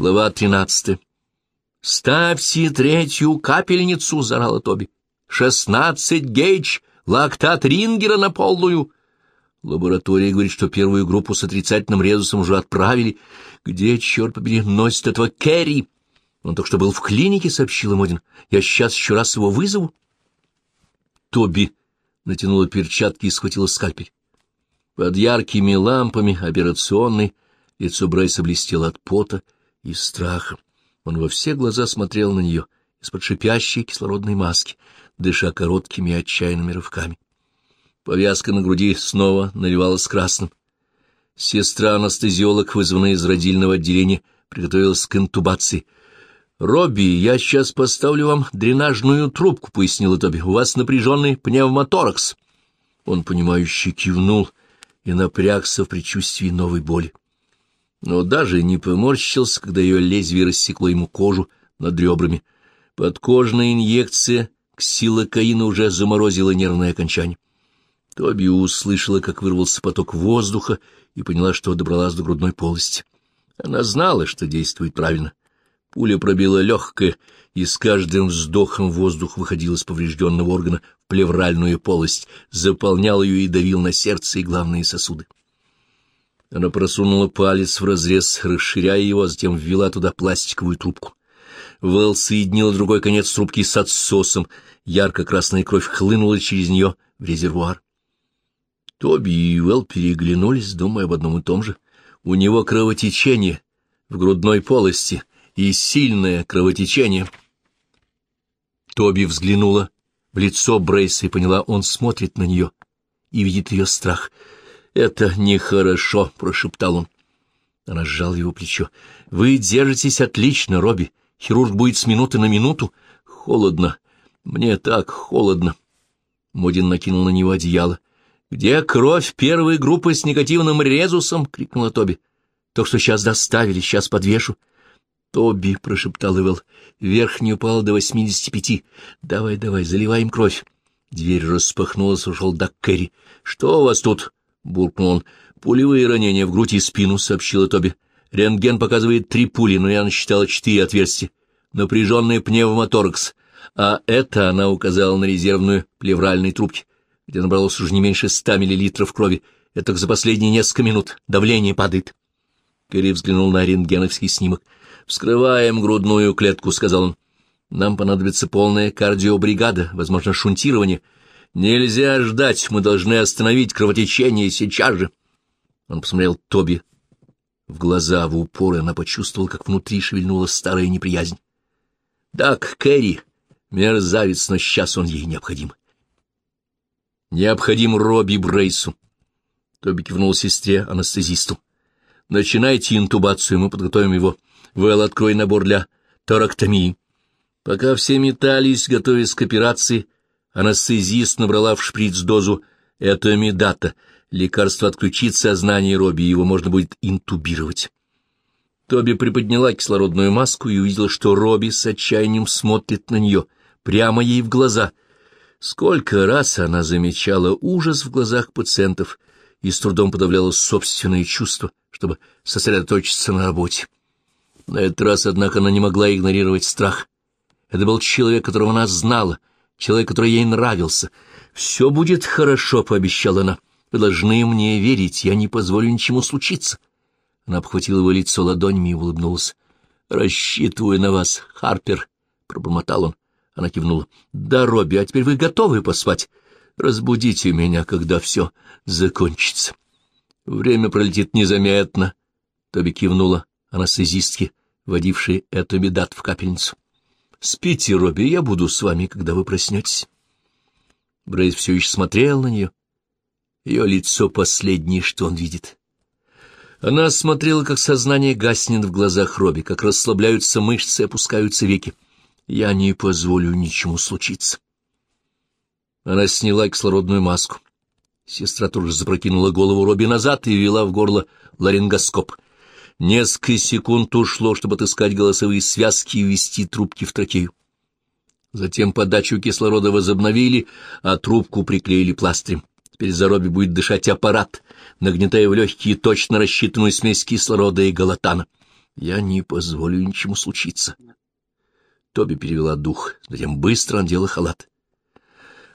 Глава тринадцатая. «Ставьте третью капельницу!» — заорала Тоби. «Шестнадцать гейдж! Лактат Рингера на полную!» Лаборатория говорит, что первую группу с отрицательным резусом уже отправили. Где, черт побери, носит этого Керри? Он только что был в клинике, — сообщил Модин. Я сейчас еще раз его вызову. Тоби натянула перчатки и схватила скальпель. Под яркими лампами операционной лицо Брайса блестело от пота и страха. Он во все глаза смотрел на нее из-под шипящей кислородной маски, дыша короткими отчаянными рывками. Повязка на груди снова наливалась красным. Сестра-анестезиолог, вызванная из родильного отделения, приготовилась к интубации. «Робби, я сейчас поставлю вам дренажную трубку», — пояснила Тоби. «У вас напряженный пневмоторакс». Он, понимающе кивнул и напрягся в предчувствии новой боли. Но даже не поморщился, когда ее лезвие рассекло ему кожу над ребрами. Подкожная инъекция ксилокаина уже заморозила нервное окончание. Тоби услышала, как вырвался поток воздуха, и поняла, что добралась до грудной полости. Она знала, что действует правильно. Пуля пробила легкое, и с каждым вздохом воздух выходил из поврежденного органа в плевральную полость, заполнял ее и давил на сердце и главные сосуды. Она просунула палец в разрез, расширяя его, а затем ввела туда пластиковую трубку. Вэл соединила другой конец трубки с отсосом, ярко-красная кровь хлынула через нее в резервуар. Тоби и Вэл переглянулись, думая об одном и том же. У него кровотечение в грудной полости и сильное кровотечение. Тоби взглянула в лицо Брейса и поняла, он смотрит на нее и видит ее страх. «Это нехорошо», — прошептал он. Она сжала его плечо. «Вы держитесь отлично, Робби. Хирург будет с минуты на минуту. Холодно. Мне так холодно». Модин накинул на него одеяло. «Где кровь первой группы с негативным резусом?» — крикнула Тоби. «Только что сейчас доставили, сейчас подвешу». «Тоби», — прошептал Эвел, — «верхний упал до восьмидесяти пяти. Давай, давай, заливаем кровь». Дверь распахнулась, ушел Дак Керри. «Что у вас тут?» — буркнул он. «Пулевые ранения в грудь и спину», — сообщила Тоби. «Рентген показывает три пули, но я насчитала четыре отверстия. Напряженный пневмоторакс. А это она указала на резервную плевральной трубке где набралось уже не меньше ста миллилитров крови. Это за последние несколько минут. Давление падает. Кэрри взглянул на рентгеновский снимок. «Вскрываем грудную клетку», — сказал он. «Нам понадобится полная кардиобригада, возможно, шунтирование. Нельзя ждать, мы должны остановить кровотечение сейчас же». Он посмотрел Тоби в глаза в упор, и она почувствовала, как внутри шевельнулась старая неприязнь. «Так, Кэрри, мерзавец, но сейчас он ей необходим. Необходим Робби Брейсу. Тоби кивнул сестре анестезисту. Начинайте интубацию, мы подготовим его. Вэл, открой набор для торактомии. Пока все метались, готовясь к операции, анестезист набрала в шприц дозу этомидата. Лекарство отключит сознание Робби, его можно будет интубировать. Тоби приподняла кислородную маску и увидела, что Робби с отчаянием смотрит на нее, прямо ей в глаза — Сколько раз она замечала ужас в глазах пациентов и с трудом подавляла собственные чувства, чтобы сосредоточиться на работе. На этот раз, однако, она не могла игнорировать страх. Это был человек, которого она знала, человек, который ей нравился. «Все будет хорошо», — пообещала она. «Вы должны мне верить, я не позволю ничему случиться». Она обхватила его лицо ладонями и улыбнулась. «Рассчитываю на вас, Харпер», — пробормотал он. Она кивнула. — Да, Робби, а теперь вы готовы поспать? Разбудите меня, когда все закончится. Время пролетит незаметно. Тоби кивнула анестезистке, водившей эту бедат в капельницу. — Спите, Робби, я буду с вами, когда вы проснетесь. Брейс все еще смотрел на нее. Ее лицо последнее, что он видит. Она смотрела, как сознание гаснет в глазах Робби, как расслабляются мышцы и опускаются веки. Я не позволю ничему случиться. Она сняла кислородную маску. Сестра тоже запрокинула голову Робби назад и ввела в горло ларингоскоп. Несколько секунд ушло, чтобы отыскать голосовые связки и ввести трубки в трахею. Затем подачу кислорода возобновили, а трубку приклеили пластырем. Теперь за Робби будет дышать аппарат, нагнетая в легкие точно рассчитанную смесь кислорода и галатана. Я не позволю ничему случиться. Тоби перевела дух, затем быстро надела халат.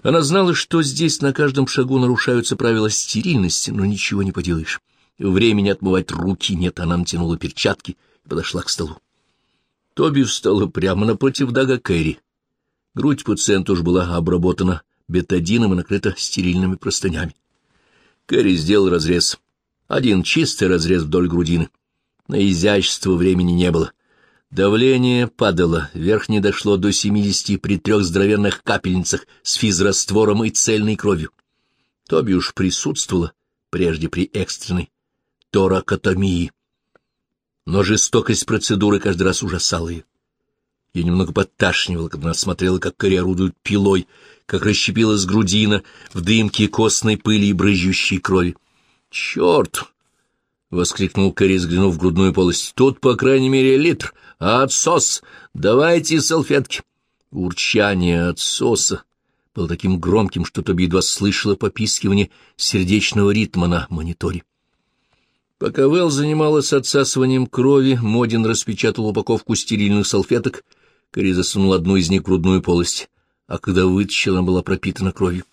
Она знала, что здесь на каждом шагу нарушаются правила стерильности, но ничего не поделаешь. Времени отмывать руки нет, она натянула перчатки и подошла к столу. Тоби встала прямо напротив Дага Кэрри. Грудь пациента уж была обработана бетадином и накрыта стерильными простынями. Кэрри сделал разрез. Один чистый разрез вдоль грудины. На изящество времени не было. Давление падало, верхнее дошло до 70 при трех здоровенных капельницах с физраствором и цельной кровью. Тоби уж присутствовала прежде при экстренной торакотомии. Но жестокость процедуры каждый раз ужасала ее. Ее немного подташнивало, когда она смотрела, как Кэрри орудует пилой, как расщепилась грудина в дымке костной пыли и брызжущей крови. «Черт!» — воскликнул Кэрри, взглянув в грудную полость. «Тут, по крайней мере, литр. А отсос! Давайте салфетки!» Урчание отсоса было таким громким, что Тоби едва слышала попискивание сердечного ритма на мониторе. Пока Вэл занималась отсасыванием крови, Модин распечатал упаковку стерильных салфеток, Кэрри засунул одну из них в грудную полость, а когда вытащил, она была пропитана кровью.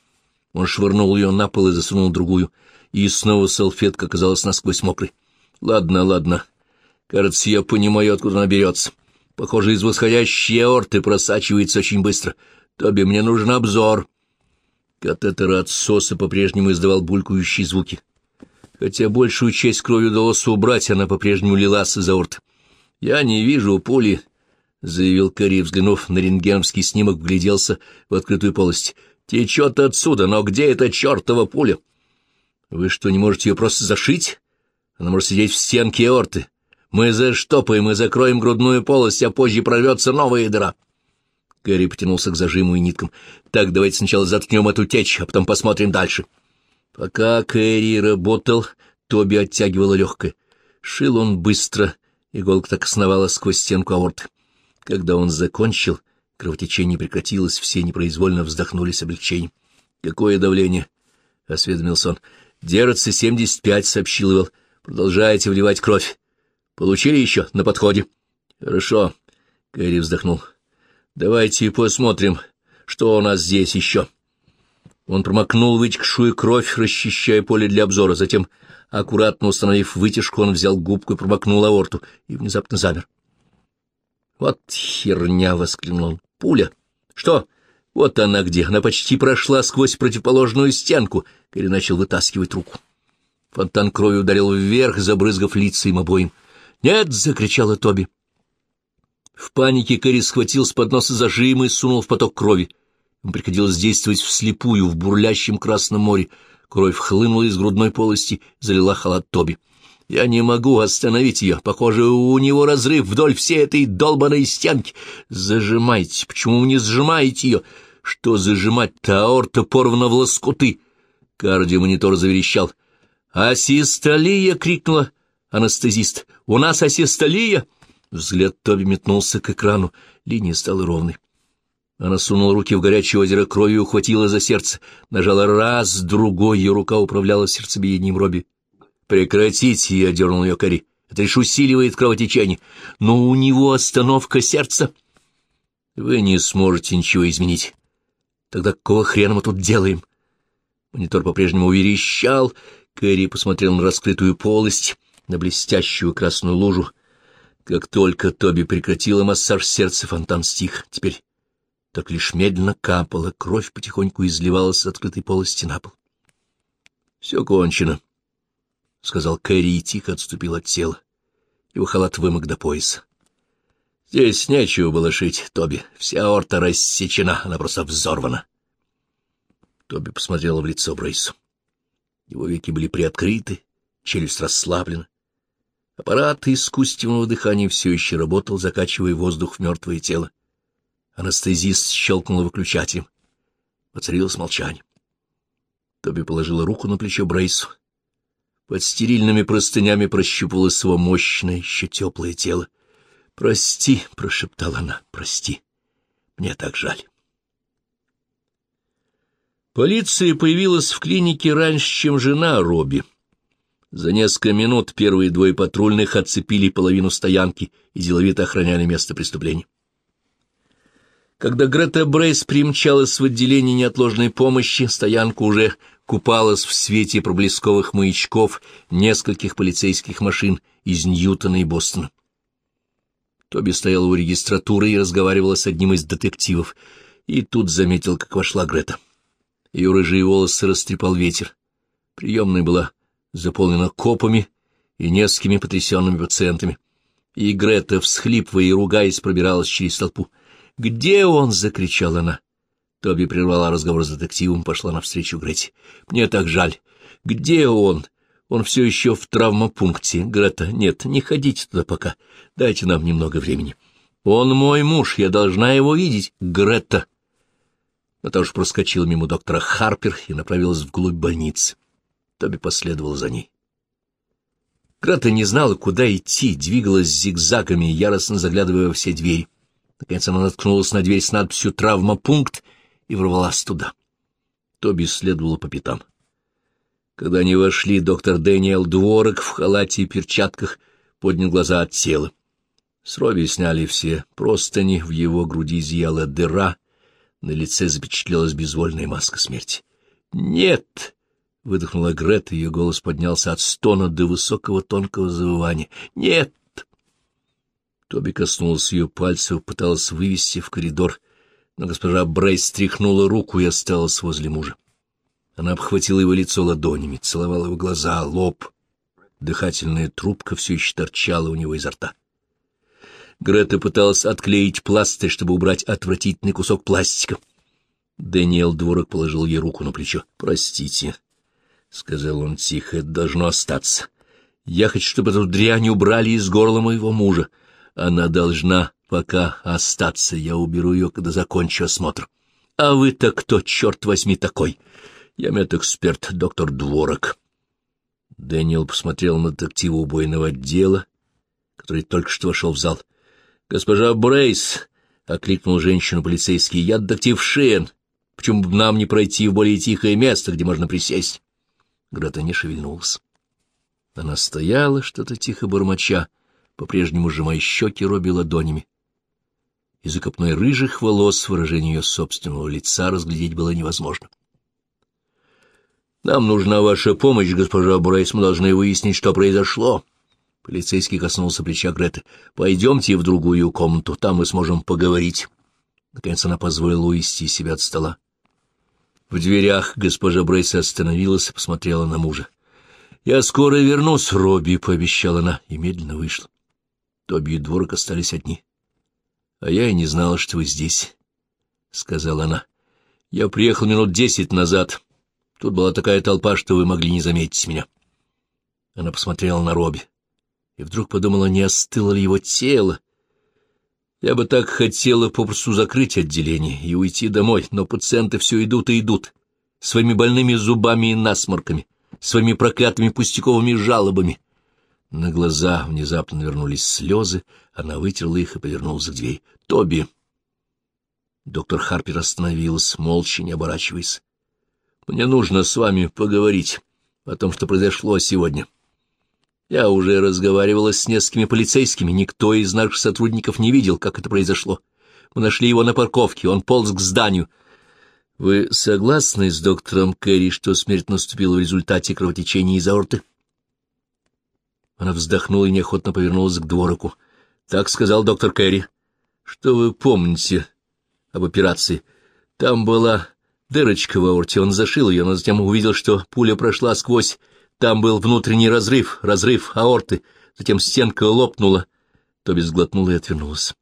Он швырнул ее на пол и засунул другую, и снова салфетка оказалась насквозь мокрой. «Ладно, ладно. Кажется, я понимаю, откуда она берется. Похоже, из восходящей аорты просачивается очень быстро. Тоби, мне нужен обзор». Катетер отсоса по-прежнему издавал булькающие звуки. Хотя большую часть крови удалось убрать, она по-прежнему лилась из аорты. «Я не вижу пули», — заявил Кэрри, взглянув на рентгеновский снимок, вгляделся в открытую полость. «Течет отсюда, но где эта чертова пуля?» «Вы что, не можете ее просто зашить? Она может сидеть в стенке аорты. Мы заштопаем и закроем грудную полость, а позже прорвется новая дыра». Кэрри потянулся к зажиму и ниткам. «Так, давайте сначала заткнем эту течь, а потом посмотрим дальше». Пока Кэрри работал, Тоби оттягивала легкое. Шил он быстро, иголка так сновала сквозь стенку аорты. Когда он закончил, кровотечение прекратилось, все непроизвольно вздохнули с облегчением. — Какое давление? — осведомился он. — Держится семьдесят пять, — сообщил Ивел. — Продолжаете вливать кровь. — Получили еще? На подходе. — Хорошо. Кэрри вздохнул. — Давайте посмотрим, что у нас здесь еще. Он промокнул вытекшую кровь, расчищая поле для обзора. Затем, аккуратно установив вытяжку, он взял губку и промокнул аорту, и внезапно замер. «Вот херня!» — воскликнул он. «Пуля! Что? Вот она где! Она почти прошла сквозь противоположную стенку!» Кэрри начал вытаскивать руку. Фонтан крови ударил вверх, забрызгав лица им обоим. «Нет!» — закричала Тоби. В панике Кэрри схватил с подноса зажим и сунул в поток крови. Ему приходилось действовать вслепую в бурлящем Красном море. Кровь хлынула из грудной полости, залила халат Тоби. Я не могу остановить ее. Похоже, у него разрыв вдоль всей этой долбаной стенки. Зажимайте. Почему вы не сжимаете ее? Что зажимать-то? Аорта порвана в лоскуты. Кардиомонитор заверещал. «Асистолия!» — крикнула анестезист. «У нас асистолия!» Взгляд Тоби метнулся к экрану. Линия стала ровной. Она сунула руки в горячее озеро крови и ухватила за сердце. Нажала раз, другой, ее рука управляла сердцебиением Робби. «Прекратите!» — я дернул ее Кэрри. «Это лишь усиливает кровотечение. Но у него остановка сердца». «Вы не сможете ничего изменить. Тогда какого хрена мы тут делаем?» Монитор по-прежнему уверещал. Кэрри посмотрел на раскрытую полость, на блестящую красную лужу. Как только Тоби прекратила массаж сердца, фонтан стих. Теперь так лишь медленно капала, кровь потихоньку изливалась с открытой полости на пол. Все кончено. — сказал Кэрри и тихо отступил от тела. Его халат вымок до пояса. — Здесь нечего было шить, Тоби. Вся орта рассечена, она просто взорвана. Тоби посмотрела в лицо Брейсу. Его веки были приоткрыты, челюсть расслаблена. Аппарат искусственного дыхания все еще работал, закачивая воздух в мертвое тело. Анестезист щелкнул выключателем. Воцарилось молчание. Тоби положила руку на плечо Брейсу. Под стерильными простынями прощупывалось его мощное, еще теплое тело. «Прости», — прошептала она, — «прости. Мне так жаль». Полиция появилась в клинике раньше, чем жена Робби. За несколько минут первые двое патрульных отцепили половину стоянки и деловито охраняли место преступления. Когда Грета Брейс примчалась в отделение неотложной помощи, стоянка уже купалась в свете проблесковых маячков нескольких полицейских машин из Ньютона и Бостона. Тоби стоял у регистратуры и разговаривала с одним из детективов, и тут заметил, как вошла Грета. Ее рыжие волосы растрепал ветер. Приемная была заполнена копами и несколькими потрясенными пациентами. И Грета, всхлипывая и ругаясь, пробиралась через толпу. «Где он?» — закричала она. Тоби прервала разговор с детективом, пошла навстречу Грете. «Мне так жаль. Где он? Он все еще в травмопункте. Грета, нет, не ходите туда пока. Дайте нам немного времени. Он мой муж, я должна его видеть. Грета!» Наташа проскочила мимо доктора Харпер и направилась вглубь больницы. Тоби последовал за ней. Грета не знала, куда идти, двигалась зигзагами, яростно заглядывая во все двери. Наконец она наткнулась на дверь с надписью «Травмопункт» и ворвалась туда. Тоби следовала по пятам. Когда они вошли, доктор Дэниел Дворок в халате и перчатках поднял глаза от тела. С Робби сняли все простыни, в его груди зияла дыра, на лице запечатлелась безвольная маска смерти. «Нет!» — выдохнула Грета, ее голос поднялся от стона до высокого тонкого завывания. «Нет!» Тоби коснулась ее пальцев, пыталась вывести в коридор, но госпожа Брейс стряхнула руку и осталась возле мужа. Она обхватила его лицо ладонями, целовала его глаза, лоб. Дыхательная трубка все еще торчала у него изо рта. Грета пыталась отклеить пластырь, чтобы убрать отвратительный кусок пластика. Дэниел Дворок положил ей руку на плечо. «Простите», — сказал он тихо, — это должно остаться. Я хочу, чтобы эту дрянь убрали из горла моего мужа. Она должна пока остаться. Я уберу ее, когда закончу осмотр. А вы-то кто, черт возьми, такой? Я медэксперт, доктор Дворок. Дэниел посмотрел на детектива убойного отдела, который только что вошел в зал. — Госпожа Брейс, — окликнул женщину полицейский, — я детектив Шен. Почему бы нам не пройти в более тихое место, где можно присесть? Грета не шевельнулась. Она стояла, что-то тихо бормоча, по-прежнему сжимая щеки Робби ладонями. Из окопной рыжих волос выражение ее собственного лица разглядеть было невозможно. «Нам нужна ваша помощь, госпожа Брейс, мы должны выяснить, что произошло». Полицейский коснулся плеча Греты. «Пойдемте в другую комнату, там мы сможем поговорить». Наконец она позволила увести себя от стола. В дверях госпожа Брейс остановилась и посмотрела на мужа. — Я скоро вернусь, Робби, — пообещала она, и медленно вышла. Тоби и Дворок остались одни. — А я и не знала, что вы здесь, — сказала она. — Я приехал минут десять назад. Тут была такая толпа, что вы могли не заметить меня. Она посмотрела на Робби и вдруг подумала, не остыло ли его тело, я бы так хотела попросту закрыть отделение и уйти домой, но пациенты все идут и идут, своими больными зубами и насморками, своими проклятыми пустяковыми жалобами. На глаза внезапно навернулись слезы, она вытерла их и повернулась к двери. «Тоби!» Доктор Харпер остановилась, молча, не оборачиваясь. «Мне нужно с вами поговорить о том, что произошло сегодня». Я уже разговаривала с несколькими полицейскими, никто из наших сотрудников не видел, как это произошло. Мы нашли его на парковке, он полз к зданию. Вы согласны с доктором Кэрри, что смерть наступила в результате кровотечения из аорты? Она вздохнула и неохотно повернулась к двороку. Так сказал доктор Кэрри. Что вы помните об операции? Там была дырочка в аорте, он зашил ее, но затем увидел, что пуля прошла сквозь там был внутренний разрыв, разрыв аорты, затем стенка лопнула. Тоби сглотнула и отвернулась.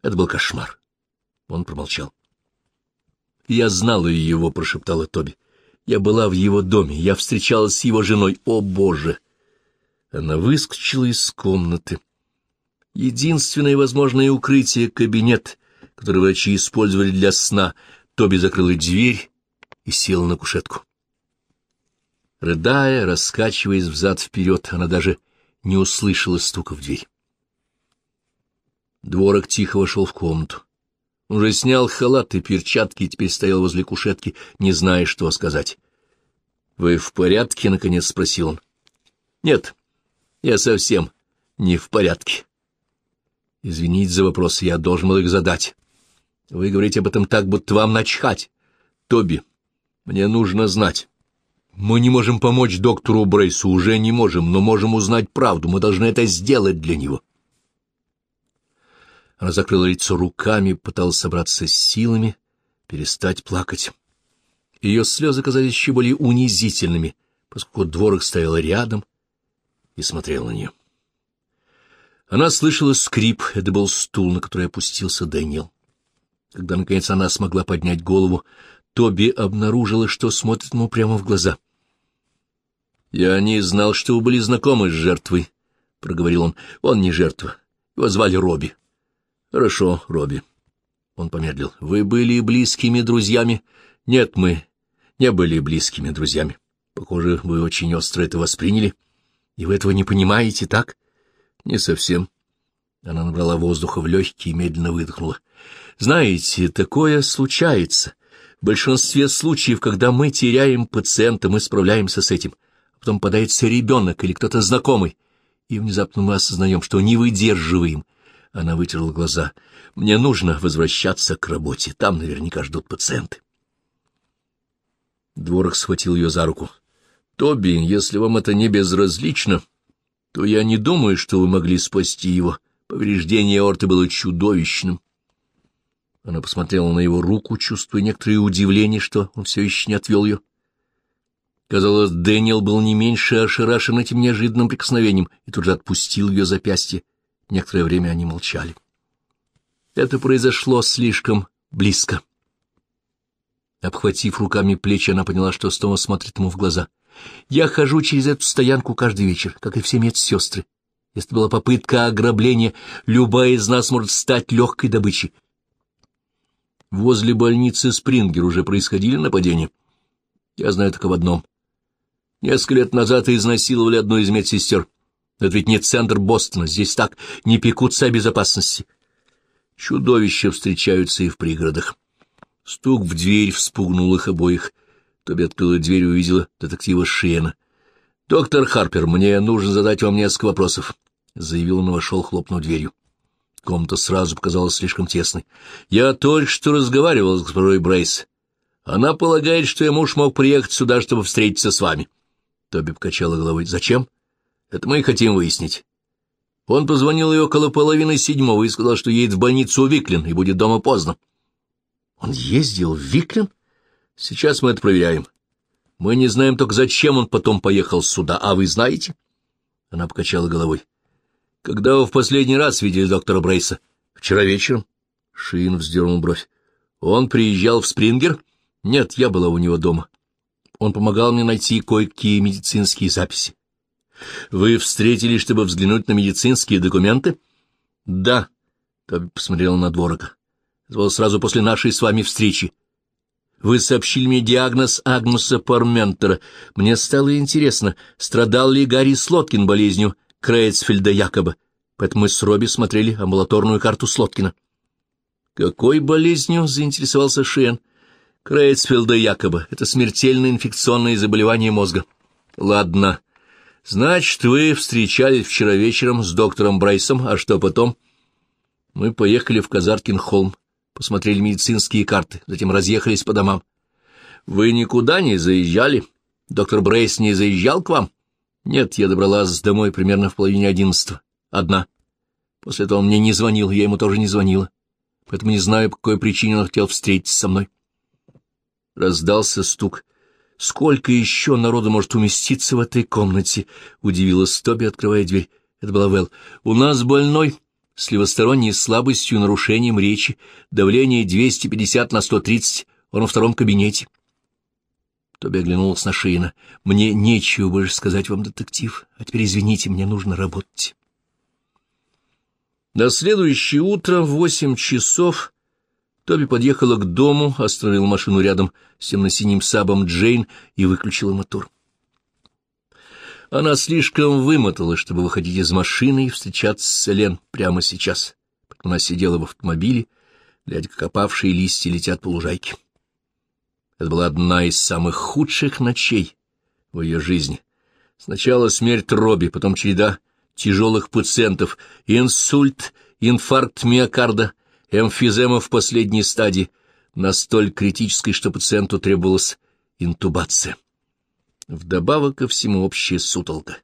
Это был кошмар. Он промолчал. «Я знала его», — прошептала Тоби. «Я была в его доме, я встречалась с его женой. О, Боже!» Она выскочила из комнаты. Единственное возможное укрытие — кабинет, который врачи использовали для сна. Тоби закрыла дверь и села на кушетку. Рыдая, раскачиваясь взад-вперед, она даже не услышала стука в дверь. Дворок тихо вошел в комнату. Он уже снял халат и перчатки и теперь стоял возле кушетки, не зная, что сказать. — Вы в порядке? — наконец спросил он. Нет, я совсем не в порядке. Извините за вопрос, я должен был их задать. Вы говорите об этом так, будто вам начхать. Тоби, мне нужно знать. Мы не можем помочь доктору Брейсу, уже не можем, но можем узнать правду. Мы должны это сделать для него. Она закрыла лицо руками, пыталась собраться с силами, перестать плакать. Ее слезы казались еще более унизительными, поскольку дворок стоял рядом и смотрел на нее. Она слышала скрип, это был стул, на который опустился Дэниел. Когда, наконец, она смогла поднять голову, Тоби обнаружила, что смотрит ему прямо в глаза. «Я не знал, что вы были знакомы с жертвой», — проговорил он. «Он не жертва. Его звали Робби». «Хорошо, Робби». Он помедлил. «Вы были близкими друзьями?» «Нет, мы не были близкими друзьями. Похоже, вы очень остро это восприняли. И вы этого не понимаете, так?» «Не совсем». Она набрала воздуха в легкие и медленно выдохнула. «Знаете, такое случается. В большинстве случаев, когда мы теряем пациента, мы справляемся с этим. А потом подается ребенок или кто-то знакомый, и внезапно мы осознаем, что не выдерживаем. Она вытерла глаза. «Мне нужно возвращаться к работе. Там наверняка ждут пациенты». Дворок схватил ее за руку. «Тоби, если вам это не безразлично, то я не думаю, что вы могли спасти его. Повреждение аорты было чудовищным». Она посмотрела на его руку, чувствуя некоторое удивление, что он все еще не отвел ее. Казалось, Дэниел был не меньше ошарашен этим неожиданным прикосновением и тут же отпустил ее запястье. Некоторое время они молчали. Это произошло слишком близко. Обхватив руками плечи, она поняла, что снова смотрит ему в глаза. «Я хожу через эту стоянку каждый вечер, как и все медсестры. Если была попытка ограбления, любая из нас может стать легкой добычей. Возле больницы Спрингер уже происходили нападения. Я знаю только в одном. Несколько лет назад изнасиловали одну из медсестер. Это ведь не центр Бостона, здесь так не пекутся о безопасности. Чудовища встречаются и в пригородах. Стук в дверь вспугнул их обоих. Тоби открыла дверь и увидела детектива Шиена. — Доктор Харпер, мне нужно задать вам несколько вопросов, — заявил он и вошел, хлопнув дверью. Комната сразу показалась слишком тесной. — Я только что разговаривал с госпожой Брейс. Она полагает, что я муж мог приехать сюда, чтобы встретиться с вами. Тоби покачала головой. — Зачем? — Это мы и хотим выяснить. Он позвонил ее около половины седьмого и сказал, что едет в больницу Виклин и будет дома поздно. Он ездил в Виклин? Сейчас мы это проверяем. Мы не знаем только, зачем он потом поехал сюда, а вы знаете? Она покачала головой. Когда вы в последний раз видели доктора Брейса? Вчера вечером. Шин вздернул бровь. Он приезжал в Спрингер? Нет, я была у него дома. Он помогал мне найти кое-какие медицинские записи. Вы встретились, чтобы взглянуть на медицинские документы? Да. Тоби посмотрел на дворока. Было сразу после нашей с вами встречи. Вы сообщили мне диагноз Агнуса Парментера. Мне стало интересно, страдал ли Гарри Слоткин болезнью Крейцфельда якобы, поэтому мы с Робби смотрели амбулаторную карту Слоткина. «Какой болезнью?» — заинтересовался Шиен. «Крейцфельда якобы. Это смертельное инфекционное заболевание мозга». «Ладно. Значит, вы встречались вчера вечером с доктором Брайсом, а что потом?» «Мы поехали в Казаркин-холм посмотрели медицинские карты, затем разъехались по домам. — Вы никуда не заезжали? Доктор Брейс не заезжал к вам? — Нет, я добралась домой примерно в половине одиннадцатого. Одна. После этого он мне не звонил, я ему тоже не звонила. Поэтому не знаю, по какой причине он хотел встретиться со мной. Раздался стук. «Сколько еще народу может уместиться в этой комнате?» — удивилась Тоби, открывая дверь. Это была Вэл. «У нас больной...» с левосторонней слабостью и нарушением речи, давление 250 на 130, он во втором кабинете. Тоби оглянулась на Шиина. «Мне нечего больше сказать вам, детектив, а теперь извините, мне нужно работать». На следующее утро в восемь часов Тоби подъехала к дому, остановила машину рядом с темно-синим сабом Джейн и выключила мотор. Она слишком вымоталась, чтобы выходить из машины и встречаться с Элен прямо сейчас. Она сидела в автомобиле, глядя, как опавшие листья летят по лужайке. Это была одна из самых худших ночей в ее жизни. Сначала смерть Робби, потом череда тяжелых пациентов, инсульт, инфаркт миокарда, эмфизема в последней стадии, настолько критической, что пациенту требовалась интубация. Вдобавок ко всему общая сутолка.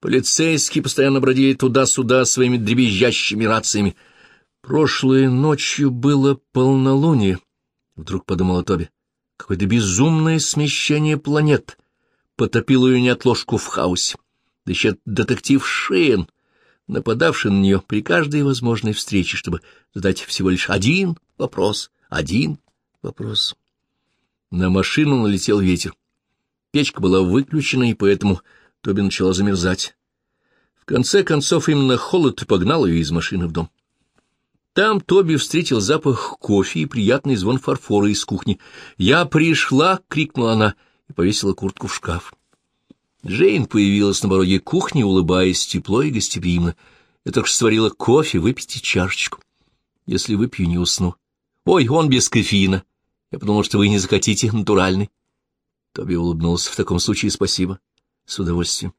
Полицейские постоянно бродили туда-сюда своими дребезжащими рациями. Прошлой ночью было полнолуние, — вдруг подумала Тоби. Какое-то безумное смещение планет потопило ее неотложку в хаосе. Да еще детектив Шейн, нападавший на нее при каждой возможной встрече, чтобы задать всего лишь один вопрос, один вопрос. На машину налетел ветер. Печка была выключена, и поэтому Тоби начала замерзать. В конце концов, именно холод погнал ее из машины в дом. Там Тоби встретил запах кофе и приятный звон фарфора из кухни. «Я пришла!» — крикнула она и повесила куртку в шкаф. Джейн появилась на пороге кухни, улыбаясь тепло и гостеприимно. Я только что сварила кофе, выпейте чашечку. Если выпью, не усну. Ой, он без кофеина. Я подумал, что вы не захотите натуральный. Тоби улыбнулся. В таком случае спасибо. С удовольствием.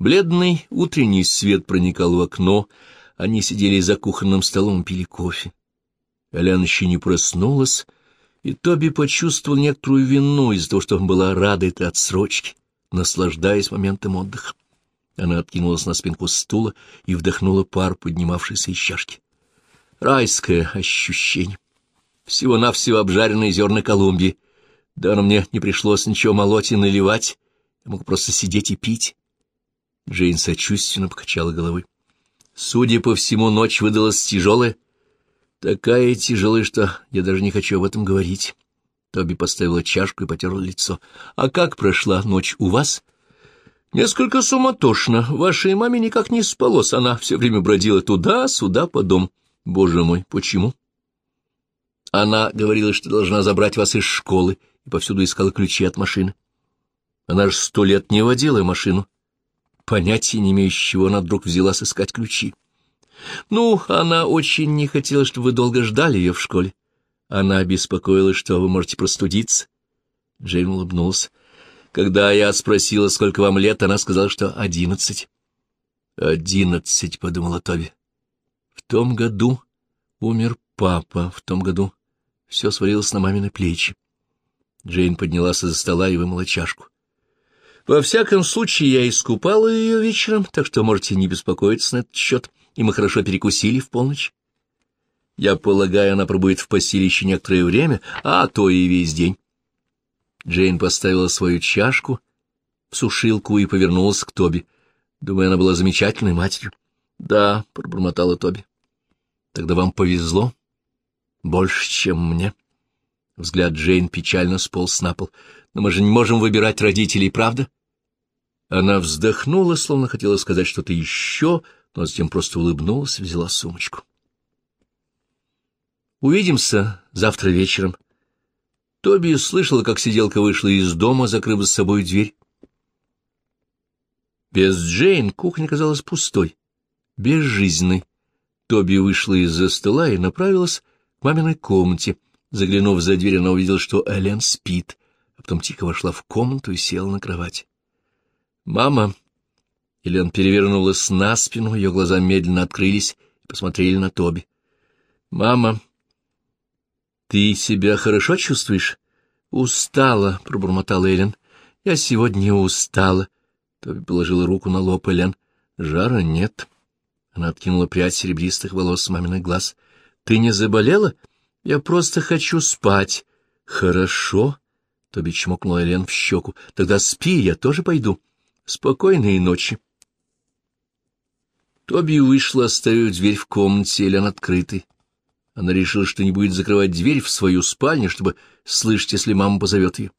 Бледный утренний свет проникал в окно. Они сидели за кухонным столом пили кофе. Элен еще не проснулась, и Тоби почувствовал некоторую вину из-за того, что была рада этой отсрочке наслаждаясь моментом отдыха. Она откинулась на спинку стула и вдохнула пар, поднимавшийся из чашки. Райское ощущение. Всего-навсего обжаренные зерна Колумбии. Да, но мне не пришлось ничего молоть и наливать. Я мог просто сидеть и пить. Джейн сочувственно покачала головой. Судя по всему, ночь выдалась тяжелая. Такая тяжелая, что я даже не хочу об этом говорить. Тоби поставила чашку и потерла лицо. — А как прошла ночь у вас? — Несколько суматошно. Вашей маме никак не спалось. Она все время бродила туда-сюда по дому. Боже мой, почему? Она говорила, что должна забрать вас из школы, и повсюду искала ключи от машины. Она же сто лет не водила машину. Понятия не имею, с чего она вдруг взялась искать ключи. Ну, она очень не хотела, чтобы вы долго ждали ее в школе. Она беспокоилась, что вы можете простудиться. Джейн улыбнулся. Когда я спросила, сколько вам лет, она сказала, что одиннадцать. «Одиннадцать», — подумала Тоби. «В том году умер папа, в том году все свалилось на мамины плечи». Джейн поднялась из-за стола и вымыла чашку. «Во всяком случае, я искупала ее вечером, так что можете не беспокоиться на этот счет, и мы хорошо перекусили в полночь». Я полагаю, она пробудет в постели еще некоторое время, а то и весь день. Джейн поставила свою чашку в сушилку и повернулась к Тоби. Думаю, она была замечательной матерью. — Да, — пробормотала Тоби. — Тогда вам повезло. Больше, чем мне. Взгляд Джейн печально сполз на пол. — Но мы же не можем выбирать родителей, правда? Она вздохнула, словно хотела сказать что-то еще, но затем просто улыбнулась и взяла сумочку. — Увидимся завтра вечером. Тоби слышала, как сиделка вышла из дома, закрыв за собой дверь. Без Джейн кухня казалась пустой, безжизненной. Тоби вышла из-за стола и направилась к маминой комнате. Заглянув за дверь, она увидела, что Элен спит, а потом тихо вошла в комнату и села на кровать. «Мама!» Элен перевернулась на спину, ее глаза медленно открылись и посмотрели на Тоби. «Мама!» Ты себя хорошо чувствуешь? Устала, пробормотала Элен. Я сегодня устала. Тоби положила руку на лоб Элен. Жара нет. Она откинула прядь серебристых волос с маминых глаз. Ты не заболела? Я просто хочу спать. Хорошо. Тоби чмокнула Элен в щеку. Тогда спи, я тоже пойду. Спокойной ночи. Тоби вышла, оставив дверь в комнате Элен открытой. Она решила, что не будет закрывать дверь в свою спальню, чтобы слышать, если мама позовет ее.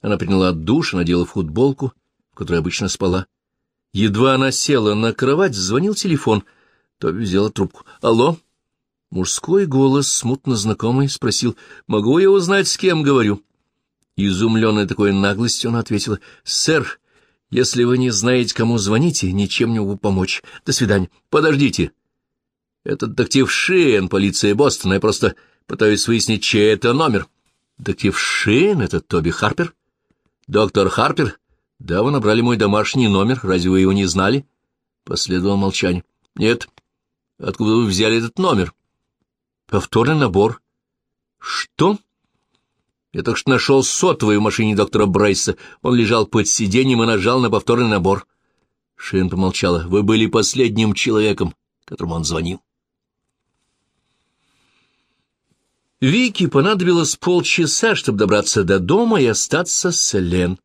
Она приняла душ и надела футболку, в которой обычно спала. Едва она села на кровать, звонил телефон. Тоби взяла трубку. «Алло?» Мужской голос, смутно знакомый, спросил, «Могу я узнать, с кем говорю?» Изумленная такой наглостью, она ответила, «Сэр, если вы не знаете, кому звоните, ничем не могу помочь. До свидания. Подождите». Это детектив Шейн, полиция Бостона. Я просто пытаюсь выяснить, чей это номер. Детектив Шейн — это Тоби Харпер? Доктор Харпер? Да, вы набрали мой домашний номер, разве вы его не знали? Последовало молчание. Нет. Откуда вы взяли этот номер? Повторный набор. Что? Я только что нашел сотовый в машине доктора Брайса. Он лежал под сиденьем и нажал на повторный набор. Шин помолчала. Вы были последним человеком, которому он звонил. Вике понадобилось полчаса, чтобы добраться до дома и остаться с Лен.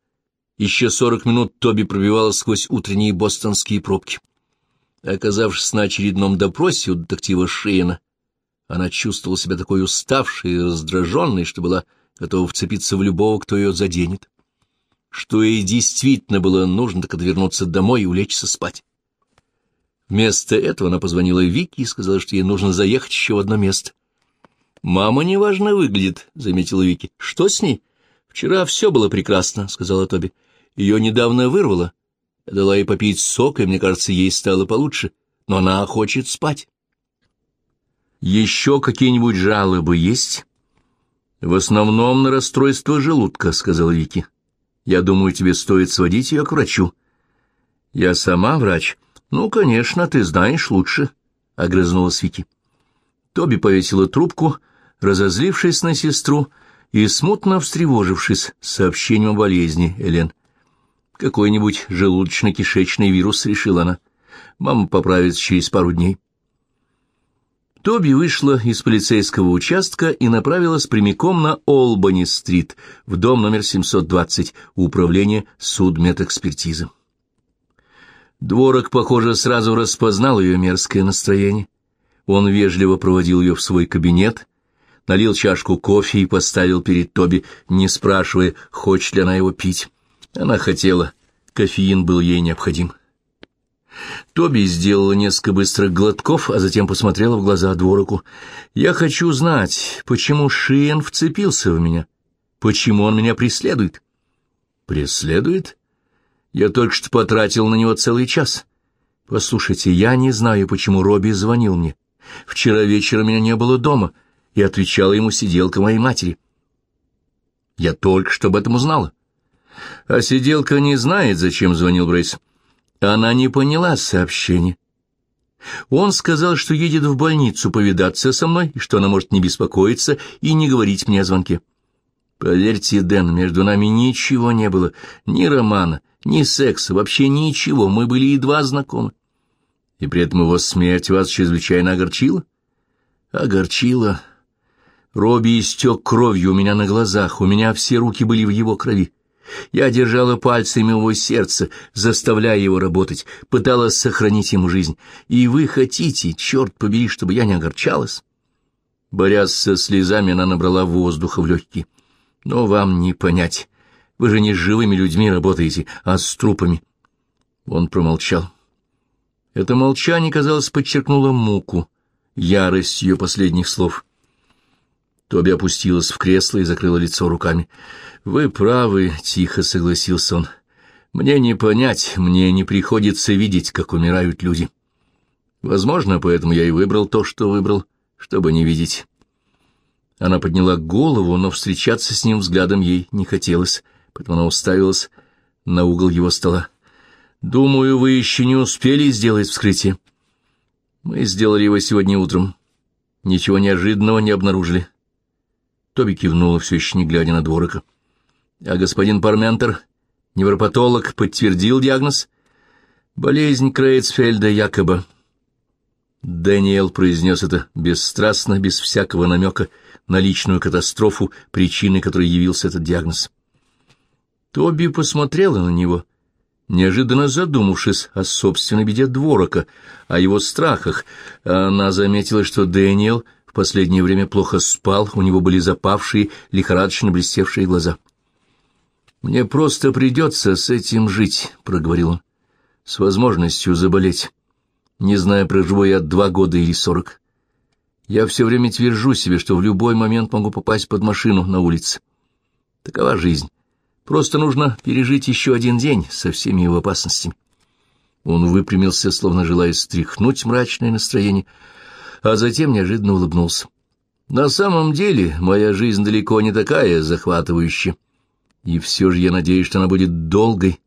Еще сорок минут Тоби пробивалась сквозь утренние бостонские пробки. Оказавшись на очередном допросе у детектива Шиена, она чувствовала себя такой уставшей и раздраженной, что была готова вцепиться в любого, кто ее заденет. Что ей действительно было нужно, так это вернуться домой и улечься спать. Вместо этого она позвонила Вике и сказала, что ей нужно заехать еще в одно место. «Мама неважно выглядит», — заметила Вики. «Что с ней?» «Вчера все было прекрасно», — сказала Тоби. «Ее недавно вырвало. Я дала ей попить сок, и, мне кажется, ей стало получше. Но она хочет спать». «Еще какие-нибудь жалобы есть?» «В основном на расстройство желудка», — сказала Вики. «Я думаю, тебе стоит сводить ее к врачу». «Я сама врач?» «Ну, конечно, ты знаешь лучше», — огрызнулась Вики. Тоби повесила трубку, разозлившись на сестру и смутно встревожившись сообщением о болезни Элен. «Какой-нибудь желудочно-кишечный вирус», — решила она. «Мама поправится через пару дней». Тоби вышла из полицейского участка и направилась прямиком на Олбани-стрит, в дом номер 720, управление судмедэкспертизы. Дворок, похоже, сразу распознал ее мерзкое настроение. Он вежливо проводил ее в свой кабинет, налил чашку кофе и поставил перед Тоби, не спрашивая, хочет ли она его пить. Она хотела, кофеин был ей необходим. Тоби сделала несколько быстрых глотков, а затем посмотрела в глаза Двороку. «Я хочу знать, почему Шиен вцепился в меня? Почему он меня преследует?» «Преследует? Я только что потратил на него целый час. Послушайте, я не знаю, почему Робби звонил мне. Вчера вечером меня не было дома, и отвечала ему сиделка моей матери. Я только что об этом узнала. А сиделка не знает, зачем звонил Брейс. Она не поняла сообщение. Он сказал, что едет в больницу повидаться со мной, и что она может не беспокоиться и не говорить мне о звонке. Поверьте, Дэн, между нами ничего не было, ни романа, ни секса, вообще ничего, мы были едва знакомы. И при этом его смерть вас чрезвычайно огорчила? Огорчила. Робби истек кровью у меня на глазах, у меня все руки были в его крови. Я держала пальцами его сердце, заставляя его работать, пыталась сохранить ему жизнь. И вы хотите, черт побери, чтобы я не огорчалась? Борясь со слезами, она набрала воздуха в легкие. Но вам не понять. Вы же не с живыми людьми работаете, а с трупами. Он промолчал. Это молчание, казалось, подчеркнуло муку, ярость ее последних слов. Тоби опустилась в кресло и закрыла лицо руками. «Вы правы», — тихо согласился он. «Мне не понять, мне не приходится видеть, как умирают люди. Возможно, поэтому я и выбрал то, что выбрал, чтобы не видеть». Она подняла голову, но встречаться с ним взглядом ей не хотелось, поэтому она уставилась на угол его стола. Думаю, вы еще не успели сделать вскрытие. Мы сделали его сегодня утром. Ничего неожиданного не обнаружили. Тоби кивнула, все еще не глядя на дворока. А господин Парментер, невропатолог, подтвердил диагноз? Болезнь Крейцфельда якобы. Дэниел произнес это бесстрастно, без всякого намека на личную катастрофу, причиной которой явился этот диагноз. Тоби посмотрела на него — неожиданно задумавшись о собственной беде дворока, о его страхах. Она заметила, что Дэниел в последнее время плохо спал, у него были запавшие, лихорадочно блестевшие глаза. «Мне просто придется с этим жить», — проговорил он, — «с возможностью заболеть. Не знаю, проживу я два года или сорок. Я все время твержу себе, что в любой момент могу попасть под машину на улице. Такова жизнь». Просто нужно пережить еще один день со всеми его опасностями. Он выпрямился, словно желая стряхнуть мрачное настроение, а затем неожиданно улыбнулся. На самом деле моя жизнь далеко не такая захватывающая, и все же я надеюсь, что она будет долгой,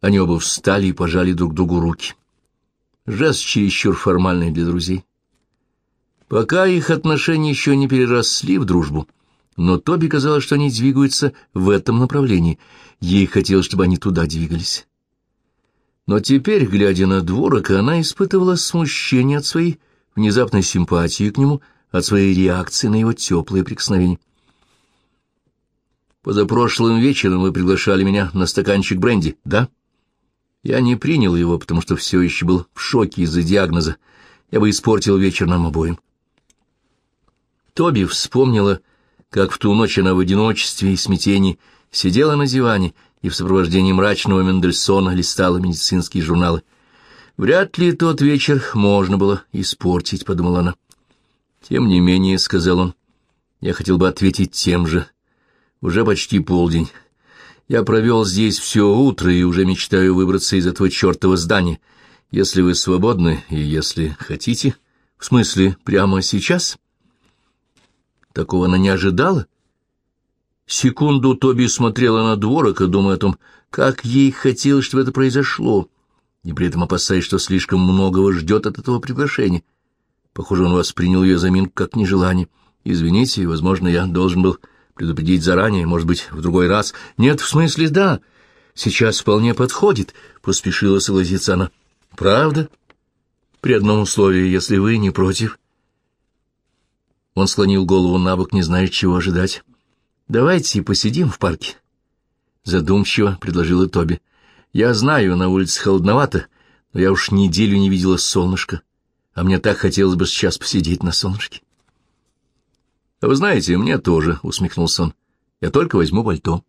Они оба встали и пожали друг другу руки. Жест чересчур формальный для друзей. Пока их отношения еще не переросли в дружбу, но Тоби казалось, что они двигаются в этом направлении. Ей хотелось, чтобы они туда двигались. Но теперь, глядя на дворока, она испытывала смущение от своей внезапной симпатии к нему, от своей реакции на его теплые прикосновения. Позапрошлым вечером вы приглашали меня на стаканчик бренди, да? Я не принял его, потому что все еще был в шоке из-за диагноза. Я бы испортил вечер нам обоим. Тоби вспомнила, как в ту ночь она в одиночестве и смятении сидела на диване и в сопровождении мрачного Мендельсона листала медицинские журналы. «Вряд ли тот вечер можно было испортить», — подумала она. «Тем не менее», — сказал он, — «я хотел бы ответить тем же. Уже почти полдень. Я провел здесь все утро и уже мечтаю выбраться из этого чертова здания. Если вы свободны и если хотите... В смысле, прямо сейчас?» Такого она не ожидала. Секунду Тоби смотрела на дворока, думая о том, как ей хотелось, чтобы это произошло, и при этом опасаясь, что слишком многого ждет от этого приглашения. Похоже, он воспринял ее заминку как нежелание. «Извините, возможно, я должен был предупредить заранее, может быть, в другой раз». «Нет, в смысле, да. Сейчас вполне подходит», — поспешила согласиться она. «Правда? При одном условии, если вы не против». Он склонил голову на бок, не зная, чего ожидать. «Давайте посидим в парке». Задумчиво предложила Тоби. «Я знаю, на улице холодновато, но я уж неделю не видела солнышка, а мне так хотелось бы сейчас посидеть на солнышке». «А вы знаете, мне тоже», — усмехнулся он. «Я только возьму пальто».